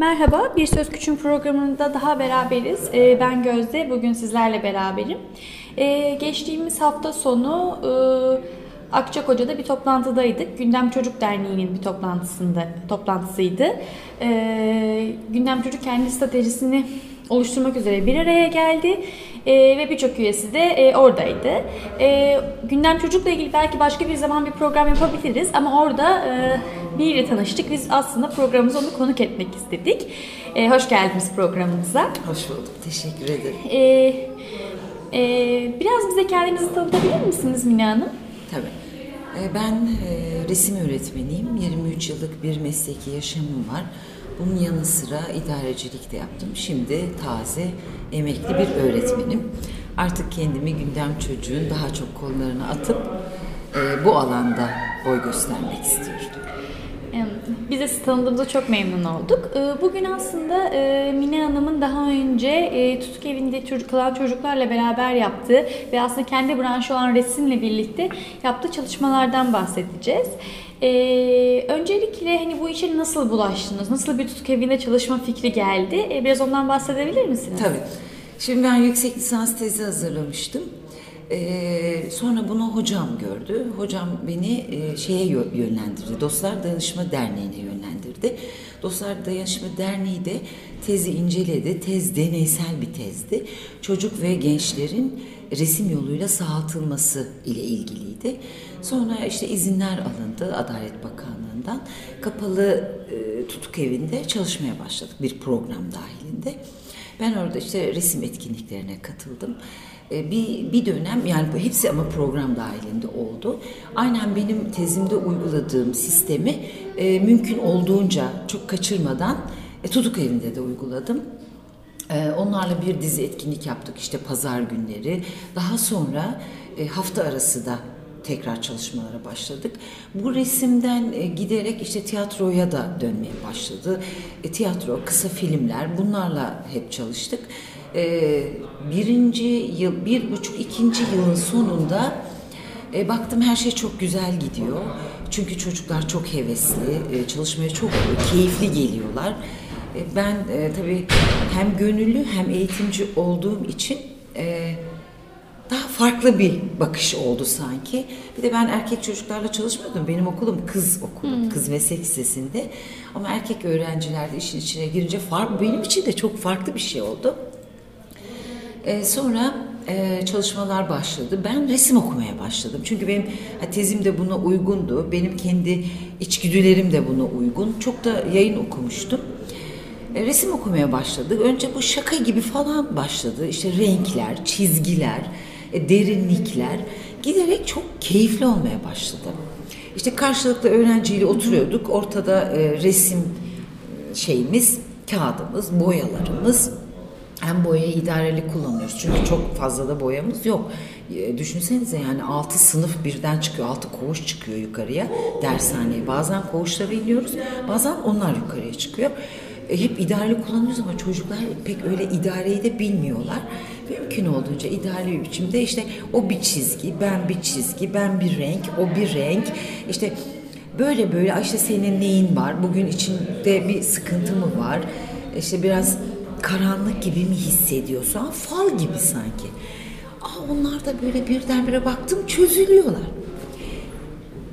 Merhaba, Bir Söz Küçüm programında daha beraberiz. Ee, ben Gözde, bugün sizlerle beraberim. Ee, geçtiğimiz hafta sonu e, Akçakoca'da bir toplantıdaydık. Gündem Çocuk Derneği'nin bir toplantısında toplantısıydı. Ee, Gündem Çocuk kendi stratejisini oluşturmak üzere bir araya geldi e, ve birçok üyesi de e, oradaydı. E, gündem çocukla ilgili belki başka bir zaman bir program yapabiliriz ama orada e, biriyle tanıştık. Biz aslında programımıza onu konuk etmek istedik. E, hoş geldiniz programımıza. Hoş bulduk, teşekkür ederim. E, e, biraz bize kendinizi tanıtabilir misiniz Mine Hanım? Tabii. E, ben e, resim öğretmeniyim. 23 yıllık bir mesleki yaşamım var. Bunun yanı sıra idarecilik de yaptım. Şimdi taze, emekli bir öğretmenim. Artık kendimi gündem çocuğun daha çok kollarına atıp e, bu alanda boy göstermek istiyorum. Biz de sizi tanıdığımıza çok memnun olduk. Ee, bugün aslında e, Mine Hanım'ın daha önce e, tutuk evinde çocuk kalan çocuklarla beraber yaptığı ve aslında kendi branşı olan resimle birlikte yaptığı çalışmalardan bahsedeceğiz. Ee, öncelikle hani bu işe nasıl bulaştınız? Nasıl bir tutuk evinde çalışma fikri geldi? Ee, biraz ondan bahsedebilir misiniz? Tabii. Şimdi ben yüksek lisans tezi hazırlamıştım. Ee, sonra bunu hocam gördü. Hocam beni e, şeye yönlendirdi. Dostlar Dayanışma Derneği'ne yönlendirdi. Dostlar Dayanışma Derneği de tezi inceledi. Tez deneysel bir tezdi. Çocuk ve gençlerin resim yoluyla sağaltılması ile ilgiliydi. Sonra işte izinler alındı Adalet Bakanlığı'ndan. Kapalı e, tutuk evinde çalışmaya başladık bir program dahilinde. Ben orada işte resim etkinliklerine katıldım. E, bir, bir dönem yani bu hepsi ama program dahilinde oldu. Aynen benim tezimde uyguladığım sistemi e, mümkün olduğunca çok kaçırmadan e, tutuk evinde de uyguladım. E, onlarla bir dizi etkinlik yaptık işte pazar günleri. Daha sonra e, hafta arası da tekrar çalışmalara başladık. Bu resimden e, giderek işte tiyatroya da dönmeye başladı. E, tiyatro, kısa filmler bunlarla hep çalıştık. E, birinci yıl, bir buçuk, ikinci yılın sonunda e, baktım her şey çok güzel gidiyor. Çünkü çocuklar çok hevesli, e, çalışmaya çok keyifli geliyorlar. E, ben e, tabii hem gönüllü hem eğitimci olduğum için e, daha farklı bir bakış oldu sanki. Bir de ben erkek çocuklarla çalışmıyordum. Benim okulum kız okulu, hmm. kız meslek lisesinde. Ama erkek öğrenciler de işin içine girince farklı, benim için de çok farklı bir şey oldu. Ee, sonra e, çalışmalar başladı. Ben resim okumaya başladım. Çünkü benim tezim de buna uygundu. Benim kendi içgüdülerim de buna uygun. Çok da yayın okumuştum. E, resim okumaya başladık. Önce bu şaka gibi falan başladı. İşte renkler, çizgiler, e, derinlikler giderek çok keyifli olmaya başladı. İşte karşılıklı öğrenciyle oturuyorduk. Ortada e, resim şeyimiz, kağıdımız, boyalarımız. Hem boyayı idareli kullanıyoruz. Çünkü çok fazla da boyamız yok. E, düşünsenize yani altı sınıf birden çıkıyor. altı koğuş çıkıyor yukarıya dershaneye. Bazen koğuşlara iniyoruz. Bazen onlar yukarıya çıkıyor. E, hep idareli kullanıyoruz ama çocuklar pek öyle idareyi de bilmiyorlar mümkün olduğunca ideal bir biçimde işte o bir çizgi, ben bir çizgi, ben bir renk, o bir renk. İşte böyle böyle işte senin neyin var? Bugün içinde bir sıkıntı mı var? İşte biraz karanlık gibi mi hissediyorsun? Fal gibi sanki. Aa, onlar da böyle birdenbire baktım çözülüyorlar.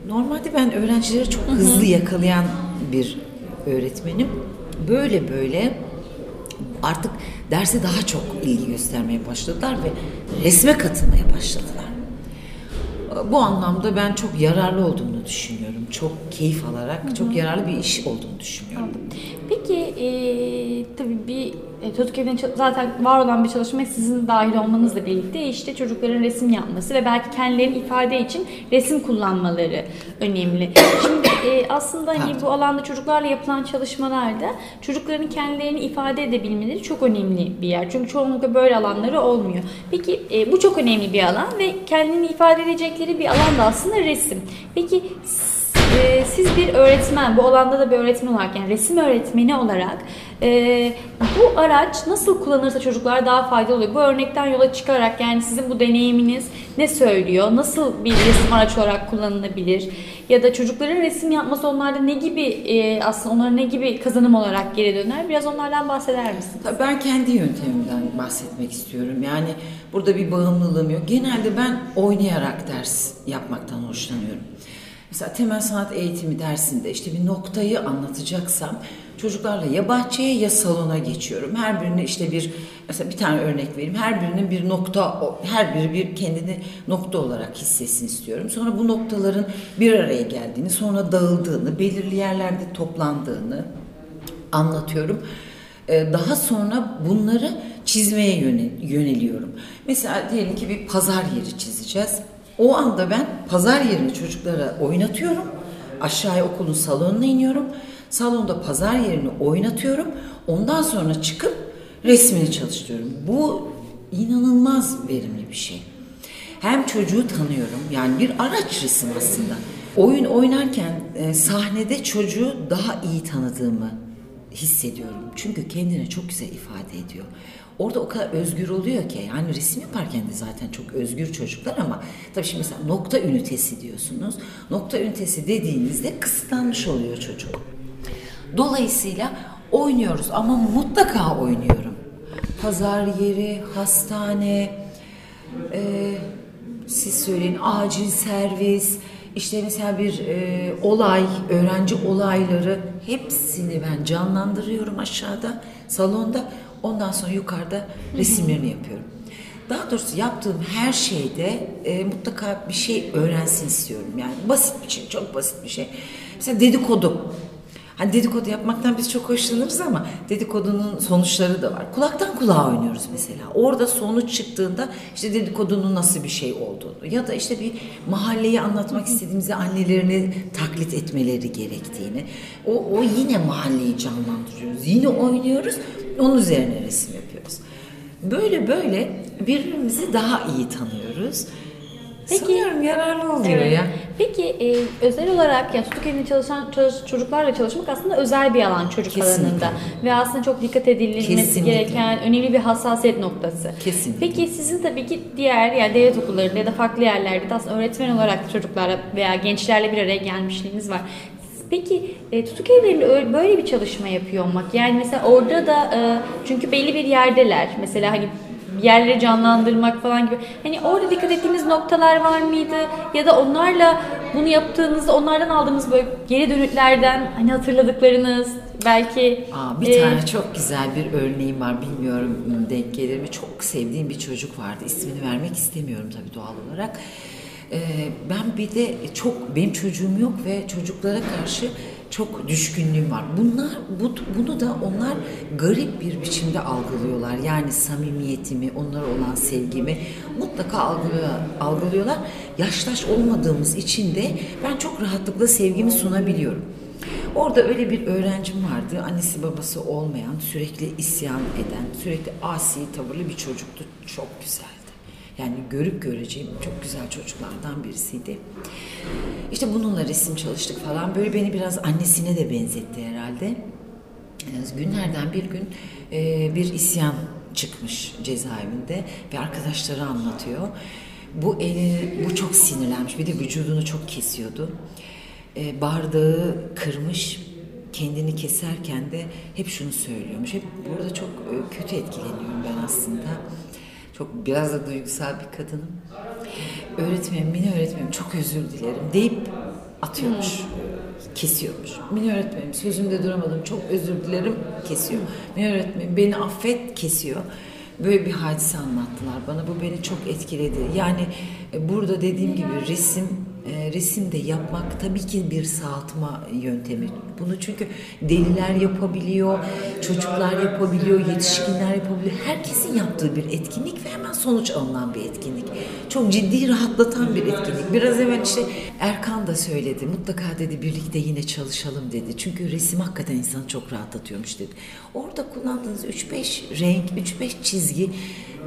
Normalde ben öğrencileri çok hızlı yakalayan bir öğretmenim. Böyle böyle artık derse daha çok ilgi göstermeye başladılar ve resme katılmaya başladılar. Bu anlamda ben çok yararlı olduğunu düşünüyorum. Çok keyif alarak Hı-hı. çok yararlı bir iş olduğunu düşünüyorum. Peki e, tabii bir e, çocuk evinde zaten var olan bir çalışma sizin dahil olmanızla birlikte işte çocukların resim yapması ve belki kendilerini ifade için resim kullanmaları önemli. Şimdi e, aslında hani bu alanda çocuklarla yapılan çalışmalarda çocukların kendilerini ifade edebilmeleri çok önemli bir yer. Çünkü çoğunlukla böyle alanları olmuyor. Peki e, bu çok önemli bir alan ve kendini ifade edecekleri bir alan da aslında resim. Peki e, siz bir öğretmen, bu alanda da bir öğretmen olarak yani resim öğretmeni olarak e, bu araç nasıl kullanırsa çocuklar daha faydalı oluyor? Bu örnekten yola çıkarak yani sizin bu deneyiminiz ne söylüyor? Nasıl bir resim araç olarak kullanılabilir? Ya da çocukların resim yapması onlarda ne gibi e, aslında onlara ne gibi kazanım olarak geri döner? Biraz onlardan bahseder misiniz? Tabii ben kendi yöntemimden bahsetmek istiyorum. Yani burada bir bağımlılığım yok. Genelde ben oynayarak ders yapmaktan hoşlanıyorum. Mesela temel sanat eğitimi dersinde işte bir noktayı anlatacaksam çocuklarla ya bahçeye ya salona geçiyorum. Her birine işte bir mesela bir tane örnek vereyim. Her birinin bir nokta her biri bir kendini nokta olarak hissetsin istiyorum. Sonra bu noktaların bir araya geldiğini, sonra dağıldığını, belirli yerlerde toplandığını anlatıyorum. Ee, Daha sonra bunları çizmeye yöne- yöneliyorum. Mesela diyelim ki bir pazar yeri çizeceğiz. O anda ben pazar yerini çocuklara oynatıyorum. Aşağıya okulun salonuna iniyorum. Salonda pazar yerini oynatıyorum. Ondan sonra çıkıp resmini çalıştırıyorum. Bu inanılmaz verimli bir şey. Hem çocuğu tanıyorum yani bir araç resim aslında. Oyun oynarken e, sahnede çocuğu daha iyi tanıdığımı hissediyorum. Çünkü kendini çok güzel ifade ediyor. Orada o kadar özgür oluyor ki yani resim yaparken de zaten çok özgür çocuklar ama tabii şimdi mesela nokta ünitesi diyorsunuz. Nokta ünitesi dediğinizde kısıtlanmış oluyor çocuk. Dolayısıyla oynuyoruz ama mutlaka oynuyorum. Pazar yeri, hastane, e, siz söyleyin acil servis, işte mesela bir e, olay, öğrenci olayları hepsini ben canlandırıyorum aşağıda salonda. Ondan sonra yukarıda resimlerini yapıyorum. Daha doğrusu yaptığım her şeyde e, mutlaka bir şey öğrensin istiyorum. Yani basit bir şey, çok basit bir şey. Mesela dedikodu. Hani dedikodu yapmaktan biz çok hoşlanırız ama dedikodunun sonuçları da var. Kulaktan kulağa oynuyoruz mesela. Orada sonuç çıktığında işte dedikodunun nasıl bir şey olduğunu ya da işte bir mahalleyi anlatmak istediğimizde annelerini taklit etmeleri gerektiğini. O, o yine mahalleyi canlandırıyoruz. Yine oynuyoruz. Onun üzerine resim yapıyoruz. Böyle böyle birbirimizi daha iyi tanıyoruz. Peki- Sanıyorum yararlı oluyor Evet. ya. Peki e, özel olarak yani tutuk evinde çalışan çalış- çocuklarla çalışmak aslında özel bir alan çocuk Kesinlikle. alanında ve aslında çok dikkat edilmesi Kesinlikle. gereken önemli bir hassasiyet noktası. Kesinlikle. Peki sizin tabii ki diğer yani devlet okullarında ya da farklı yerlerde de aslında öğretmen olarak çocuklarla veya gençlerle bir araya gelmişliğiniz var. Peki e, tutuk evlerinde öyle- böyle bir çalışma yapıyor olmak yani mesela orada da e, çünkü belli bir yerdeler mesela hani yerleri canlandırmak falan gibi. Hani orada dikkat ettiğiniz noktalar var mıydı? Ya da onlarla bunu yaptığınızda onlardan aldığınız böyle geri dönütlerden hani hatırladıklarınız belki Aa, bir e, tane çok güzel bir örneğim var. Bilmiyorum denk gelir mi? Çok sevdiğim bir çocuk vardı. İsmini vermek istemiyorum tabii doğal olarak. Ee, ben bir de çok benim çocuğum yok ve çocuklara karşı çok düşkünlüğüm var. Bunlar bu, bunu da onlar garip bir biçimde algılıyorlar. Yani samimiyetimi, onlara olan sevgimi mutlaka algılıyor, algılıyorlar. Yaştaş olmadığımız için de ben çok rahatlıkla sevgimi sunabiliyorum. Orada öyle bir öğrencim vardı. Annesi babası olmayan, sürekli isyan eden, sürekli asi tavırlı bir çocuktu. Çok güzeldi. Yani görüp göreceğim çok güzel çocuklardan birisiydi. İşte bununla resim çalıştık falan. Böyle beni biraz annesine de benzetti herhalde. Günlerden bir gün e, bir isyan çıkmış cezaevinde ve arkadaşları anlatıyor. Bu eli, bu çok sinirlenmiş. Bir de vücudunu çok kesiyordu. E, bardağı kırmış, kendini keserken de hep şunu söylüyormuş. Hep burada çok e, kötü etkileniyorum ben aslında. Çok biraz da duygusal bir kadınım. Öğretmenim, mini öğretmenim çok özür dilerim deyip atıyormuş, kesiyormuş. Mini öğretmenim sözümde duramadım çok özür dilerim kesiyor. Mini öğretmenim beni affet kesiyor. Böyle bir hadise anlattılar bana. Bu beni çok etkiledi. Yani e, burada dediğim gibi resim e, resim de yapmak tabii ki bir sağaltma yöntemi. Bunu çünkü deliler yapabiliyor, çocuklar yapabiliyor, yetişkinler yapabiliyor. Herkesin yaptığı bir etkinlik ve hemen sonuç alınan bir etkinlik. Çok ciddi rahatlatan bir etkinlik. Biraz evvel işte Erkan da söyledi. Mutlaka dedi birlikte yine çalışalım dedi. Çünkü resim hakikaten insanı çok rahatlatıyormuş dedi. Orada kullandığınız 3-5 renk, 3-5 çizgi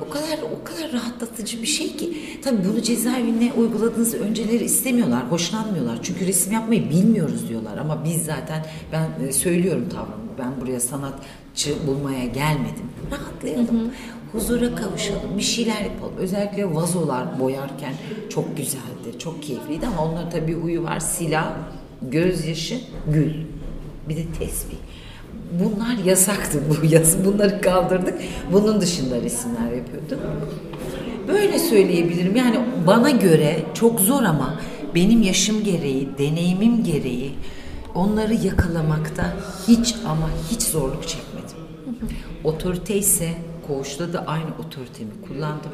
o kadar o kadar rahatlatıcı bir şey ki. Tabii bunu cezaevine uyguladığınız önceleri istemiyorlar, hoşlanmıyorlar. Çünkü resim yapmayı bilmiyoruz diyorlar. Ama biz zaten ben e, söylüyorum tavrımı. Ben buraya sanatçı bulmaya gelmedim. Rahatlayalım. Huzura kavuşalım. Bir şeyler yapalım. Özellikle vazolar boyarken çok güzeldi. Çok keyifliydi ama onların tabii huyu var. Silah, gözyaşı, gül. Bir de tesbih. Bunlar yasaktı bu yaz. Bunları kaldırdık. Bunun dışında resimler yapıyorduk. Böyle söyleyebilirim. Yani bana göre çok zor ama benim yaşım gereği, deneyimim gereği onları yakalamakta hiç ama hiç zorluk çekmedim. Otorite ise koğuşta da aynı otoritemi kullandım.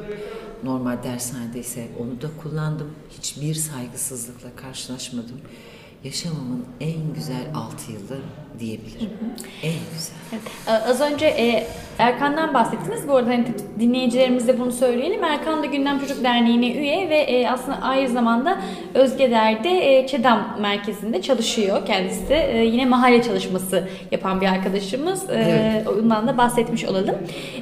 Normal dershanede ise onu da kullandım. Hiçbir saygısızlıkla karşılaşmadım. Yaşamımın en güzel altı yılı diyebilirim. En güzel. Evet. Ee, Az önce e, Erkan'dan bahsettiniz. Bu arada hani dinleyicilerimize bunu söyleyelim. Erkan da Gündem Çocuk Derneği'ne üye ve e, aslında aynı zamanda Özge Der'de e, ÇEDAM merkezinde çalışıyor kendisi. E, yine mahalle çalışması yapan bir arkadaşımız. E, Evet. Ondan da bahsetmiş olalım.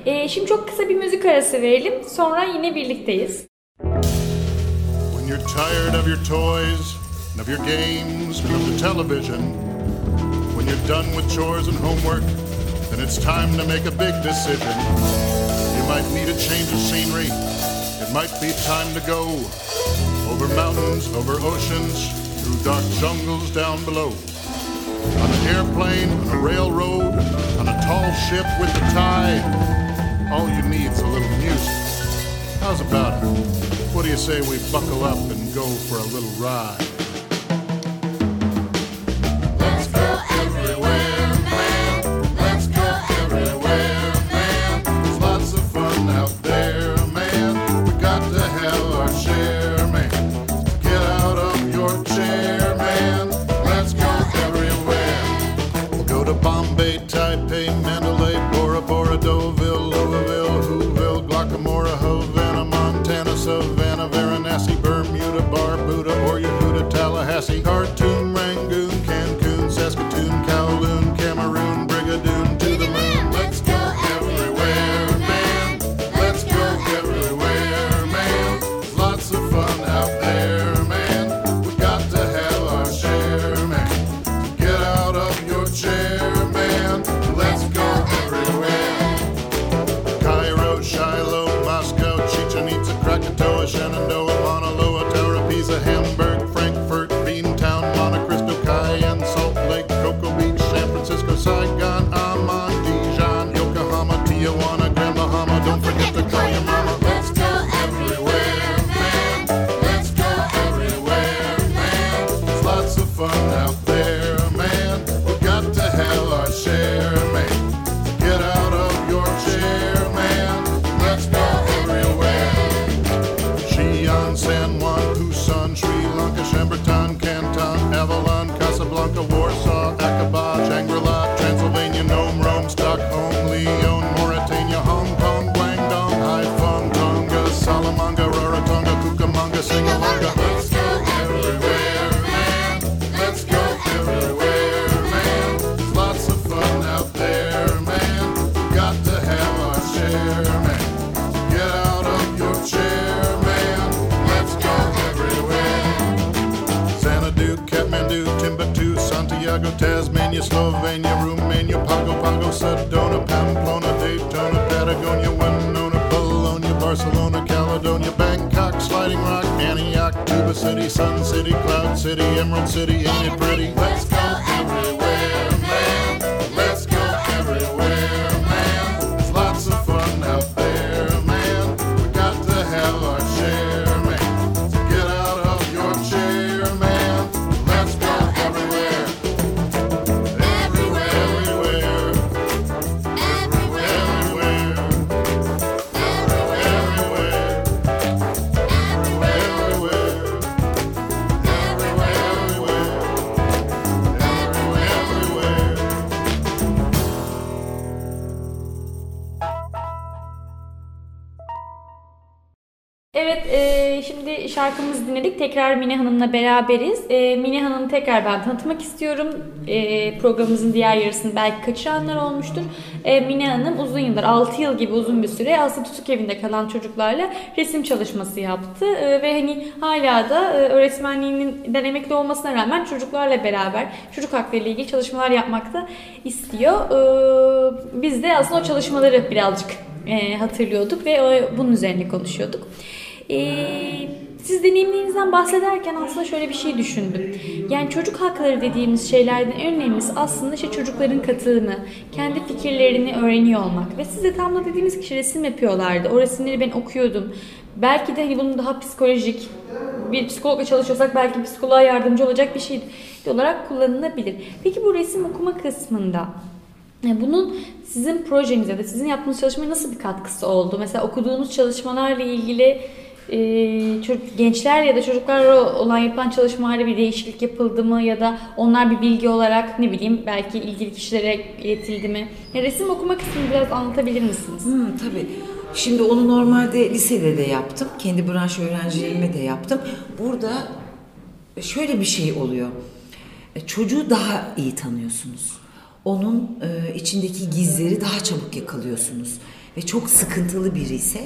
E, şimdi çok kısa bir müzik arası verelim. Sonra yine birlikteyiz. When you're tired of your toys and of your games and of the television, when you're done with chores and homework, then it's time to make a big decision. You might need a change of scenery. It might be time to go over mountains, over oceans, through dark jungles down below. On an airplane, on a railroad, on a tall ship with the tide. All you need's a little music. How's about it? What do you say we buckle up and go for a little ride? Taipei, Mandalay, City, Cloud City, Emerald City, it pretty? Dinledik. Tekrar Mine Hanım'la beraberiz. E, Mine Hanım'ı tekrar ben tanıtmak istiyorum. E, programımızın diğer yarısını belki kaçıranlar olmuştur. E, Mine Hanım uzun yıllar, 6 yıl gibi uzun bir süre aslında tutuk evinde kalan çocuklarla resim çalışması yaptı. E, ve hani hala da e, öğretmenliğinden emekli olmasına rağmen çocuklarla beraber çocuk hakları ile ilgili çalışmalar yapmakta istiyor. E, biz de aslında o çalışmaları birazcık e, hatırlıyorduk ve o, bunun üzerine konuşuyorduk. Ee, siz deneyimlerinizden bahsederken aslında şöyle bir şey düşündüm. Yani çocuk hakları dediğimiz şeylerden en önemlisi aslında işte çocukların katılımı, kendi fikirlerini öğreniyor olmak. Ve siz de tam da dediğiniz kişi resim yapıyorlardı. O resimleri ben okuyordum. Belki de hani bunun daha psikolojik, bir psikologla çalışıyorsak belki psikoloğa yardımcı olacak bir şey olarak kullanılabilir. Peki bu resim okuma kısmında yani bunun sizin projenize de sizin yaptığınız çalışmaya nasıl bir katkısı oldu? Mesela okuduğunuz çalışmalarla ilgili e, çocuk, gençler ya da çocuklarla olan yapılan çalışmalarda bir değişiklik yapıldı mı ya da onlar bir bilgi olarak ne bileyim belki ilgili kişilere iletildi mi? Ya resim okuma kısmını biraz anlatabilir misiniz? Hmm, tabii. Şimdi onu normalde lisede de yaptım. Kendi branş öğrencilerime de yaptım. Burada şöyle bir şey oluyor. E, Çocuğu daha iyi tanıyorsunuz. Onun e, içindeki gizleri daha çabuk yakalıyorsunuz. Ve çok sıkıntılı biri ise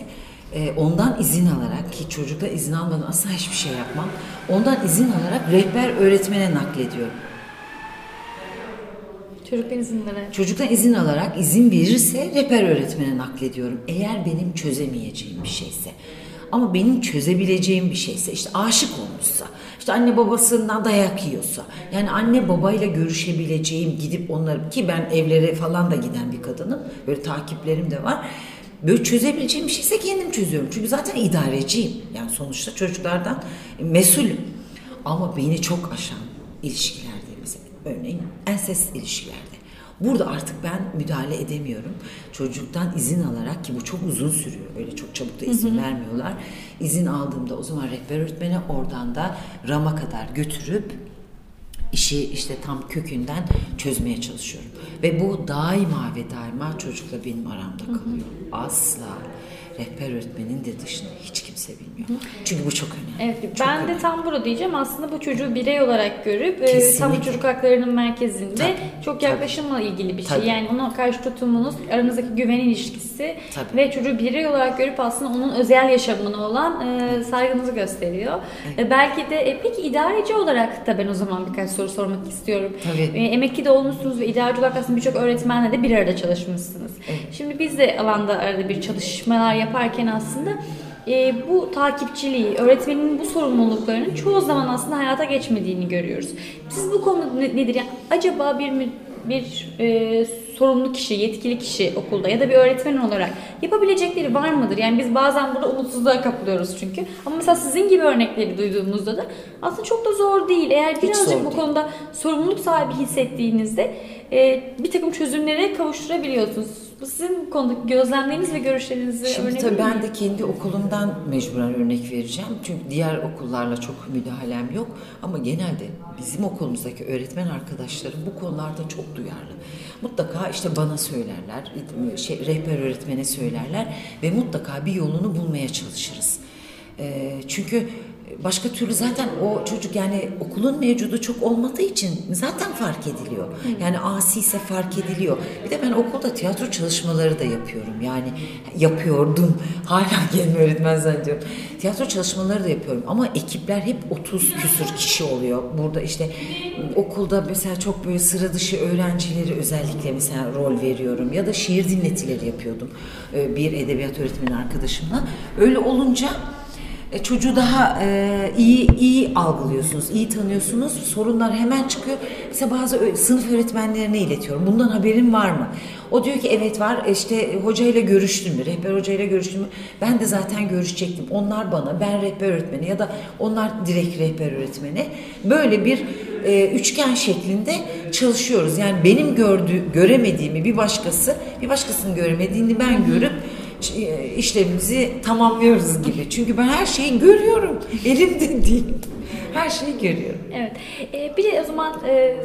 e, ondan izin alarak ki çocukta izin almadan asla hiçbir şey yapmam. Ondan izin alarak rehber öğretmene naklediyorum. Çocukların izinleri. Çocuktan izin alarak izin verirse rehber öğretmene naklediyorum. Eğer benim çözemeyeceğim bir şeyse. Ama benim çözebileceğim bir şeyse işte aşık olmuşsa, işte anne babasından dayak yiyorsa, yani anne babayla görüşebileceğim gidip onları ki ben evlere falan da giden bir kadınım. Böyle takiplerim de var. Böyle çözebileceğim bir şeyse kendim çözüyorum. Çünkü zaten idareciyim. Yani sonuçta çocuklardan mesulüm. Ama beni çok aşan ilişkilerde mesela örneğin ensest ilişkilerde. Burada artık ben müdahale edemiyorum. Çocuktan izin alarak ki bu çok uzun sürüyor. Öyle çok çabuk da izin vermiyorlar. İzin aldığımda o zaman rehber öğretmene oradan da RAM'a kadar götürüp işi işte tam kökünden çözmeye çalışıyorum. Ve bu daima ve daima çocukla benim aramda kalıyor. Asla rehber öğretmenin de dışında hiç kimse bilmiyor. Çünkü bu çok önemli. Evet, Çok ben de önemli. tam burada diyeceğim. Aslında bu çocuğu birey olarak görüp e, tam çocuk haklarının merkezinde Tabii, çok tabii. yaklaşımla ilgili bir şey. Tabii. Yani ona karşı tutumunuz, aranızdaki güven ilişkisi Tabii. ve çocuğu birey olarak görüp aslında onun özel yaşamına olan e, saygınızı gösteriyor. E, belki de e, peki idareci olarak da ben o zaman birkaç soru sormak istiyorum. Tabii. E, emekli de olmuşsunuz ve idareci olarak aslında birçok öğretmenle de bir arada çalışmışsınız. Şimdi biz de alanda arada bir çalışmalar yaparken aslında e, bu takipçiliği, öğretmenin bu sorumluluklarının çoğu zaman aslında hayata geçmediğini görüyoruz. Siz bu konuda ne- nedir? Yani acaba bir bir e, sorumlu kişi, yetkili kişi okulda ya da bir öğretmen olarak yapabilecekleri var mıdır? Yani biz bazen burada umutsuzluğa kapılıyoruz çünkü. Ama mesela sizin gibi örnekleri duyduğumuzda da aslında çok da zor değil. Eğer birazcık bu konuda sorumluluk sahibi hissettiğinizde e, bir takım çözümlere kavuşturabiliyorsunuz. Bu sizin bu konudaki gözlemleriniz ve görüşlerinizi Şimdi örnek tabii ben de kendi okulumdan mecburen örnek vereceğim. Çünkü diğer okullarla çok müdahalem yok. Ama genelde bizim okulumuzdaki öğretmen arkadaşlarım bu konularda çok duyarlı. Mutlaka işte bana söylerler, şey, rehber öğretmene söylerler ve mutlaka bir yolunu bulmaya çalışırız. Çünkü başka türlü zaten o çocuk yani okulun mevcudu çok olmadığı için zaten fark ediliyor. Yani asi ise fark ediliyor. Bir de ben okulda tiyatro çalışmaları da yapıyorum. Yani yapıyordum. Hala kendimi öğretmen zannediyorum. Tiyatro çalışmaları da yapıyorum ama ekipler hep 30 küsür kişi oluyor. Burada işte okulda mesela çok böyle sıra dışı öğrencileri özellikle mesela rol veriyorum ya da şiir dinletileri yapıyordum Ee, bir edebiyat öğretmeni arkadaşımla. Öyle olunca e, çocuğu daha e, iyi iyi algılıyorsunuz, iyi tanıyorsunuz. Sorunlar hemen çıkıyor. Mesela bazı sınıf öğretmenlerine iletiyorum. Bundan haberin var mı? O diyor ki evet var. E, İşte hocayla görüştün mü? Rehber hocayla görüştün mü? Ben de zaten görüşecektim. Onlar bana, ben rehber öğretmeni ya da onlar direkt rehber öğretmeni. Böyle bir e, üçgen şeklinde çalışıyoruz. Yani benim gördüğü, göremediğimi bir başkası, bir başkasının göremediğini ben görüp e, işlemimizi tamamlıyoruz gibi. Çünkü ben her şeyi görüyorum. Elimde değil. Her şeyi görüyorum. Evet. Ee, bir de o zaman e,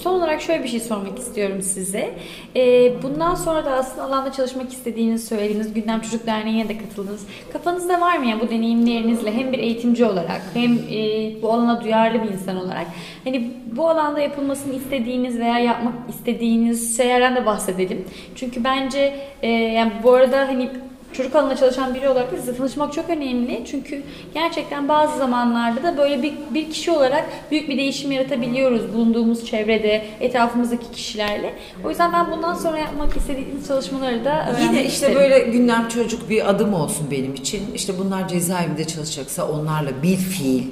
son olarak şöyle bir şey sormak istiyorum size. Ee, bundan sonra da aslında alanda çalışmak istediğinizi söylediğiniz Gündem Çocuk Derneği'ne de katıldınız. Kafanızda var mı ya bu deneyimlerinizle hem bir eğitimci olarak hem e, bu alana duyarlı bir insan olarak hani bu alanda yapılmasını istediğiniz veya yapmak istediğiniz şeylerden de bahsedelim. Çünkü bence e, yani bu arada hani çocuk alanında çalışan biri olarak da size tanışmak çok önemli. Çünkü gerçekten bazı zamanlarda da böyle bir, bir kişi olarak büyük bir değişim yaratabiliyoruz bulunduğumuz çevrede, etrafımızdaki kişilerle. O yüzden ben bundan sonra yapmak istediğiniz çalışmaları da öğrenmek Yine işte isterim. böyle gündem çocuk bir adım olsun benim için. İşte bunlar cezaevinde çalışacaksa onlarla bir fiil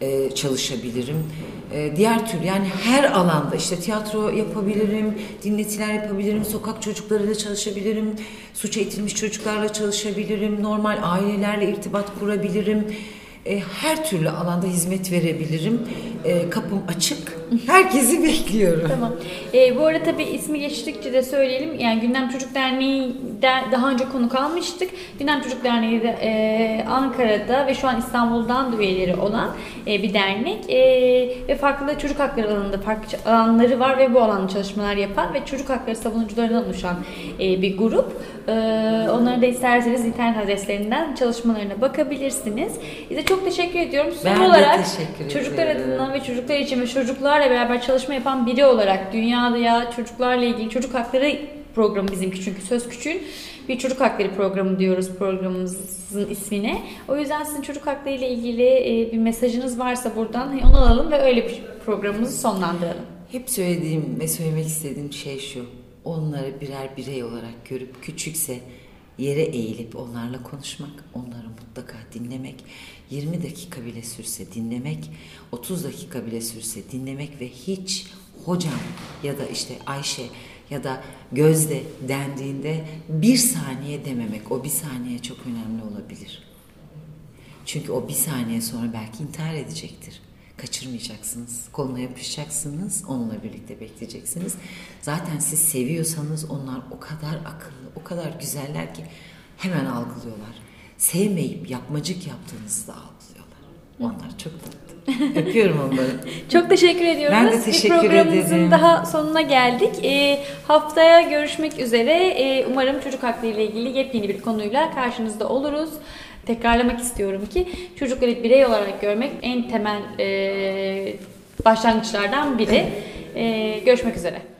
e, çalışabilirim. E, diğer tür yani her alanda işte tiyatro yapabilirim, dinletiler yapabilirim, sokak çocuklarıyla çalışabilirim, suç eğitilmiş çocuklarla çalışabilirim, normal ailelerle irtibat kurabilirim. E, her türlü alanda hizmet verebilirim. E, kapım açık. Herkesi bekliyorum. Tamam. Ee, bu arada tabii ismi geçtikçe de söyleyelim. Yani Gündem Çocuk Derneği'de daha önce konuk almıştık. Gündem Çocuk Derneği de e, Ankara'da ve şu an İstanbul'dan da üyeleri olan e, bir dernek. E, ve farklı çocuk hakları alanında farklı alanları var ve bu alanda çalışmalar yapan ve çocuk hakları savunucularından oluşan e, bir grup. E, onları da isterseniz internet adreslerinden çalışmalarına bakabilirsiniz. Size çok teşekkür ediyorum. Son Ben olarak teşekkür çocuklar ediyorum. adına ve çocuklar için ve çocuklarla beraber çalışma yapan biri olarak dünyada ya çocuklarla ilgili çocuk hakları programı bizimki çünkü Söz Küçüğün bir çocuk hakları programı diyoruz programımızın ismine. O yüzden sizin çocuk hakları ile ilgili e, bir mesajınız varsa buradan onu alalım ve öyle bir programımızı sonlandıralım. Hep söylediğim ve söylemek istediğim şey şu. Onları birer birey olarak görüp küçükse yere eğilip onlarla konuşmak, onları mutlaka dinlemek, 20 dakika bile sürse dinlemek, 30 dakika bile sürse dinlemek ve hiç hocam ya da işte Ayşe ya da Gözde dendiğinde bir saniye dememek. O bir saniye çok önemli olabilir. Çünkü o bir saniye sonra belki intihar edecektir. Kaçırmayacaksınız. Koluna yapışacaksınız. Onunla birlikte bekleyeceksiniz. Zaten siz seviyorsanız onlar o kadar akıllı, o kadar güzeller ki hemen algılıyorlar. Sevmeyip yapmacık yaptığınızı da algılıyorlar. Onlar çok tatlı. Öpüyorum onları. Çok teşekkür ediyoruz. Ben de teşekkür bir programımızın ederim. daha sonuna geldik. E, haftaya görüşmek üzere. E, umarım çocuk hakları ile ilgili yepyeni bir konuyla karşınızda oluruz. Tekrarlamak istiyorum ki çocukları birey olarak görmek en temel e, başlangıçlardan biri. E, görüşmek üzere.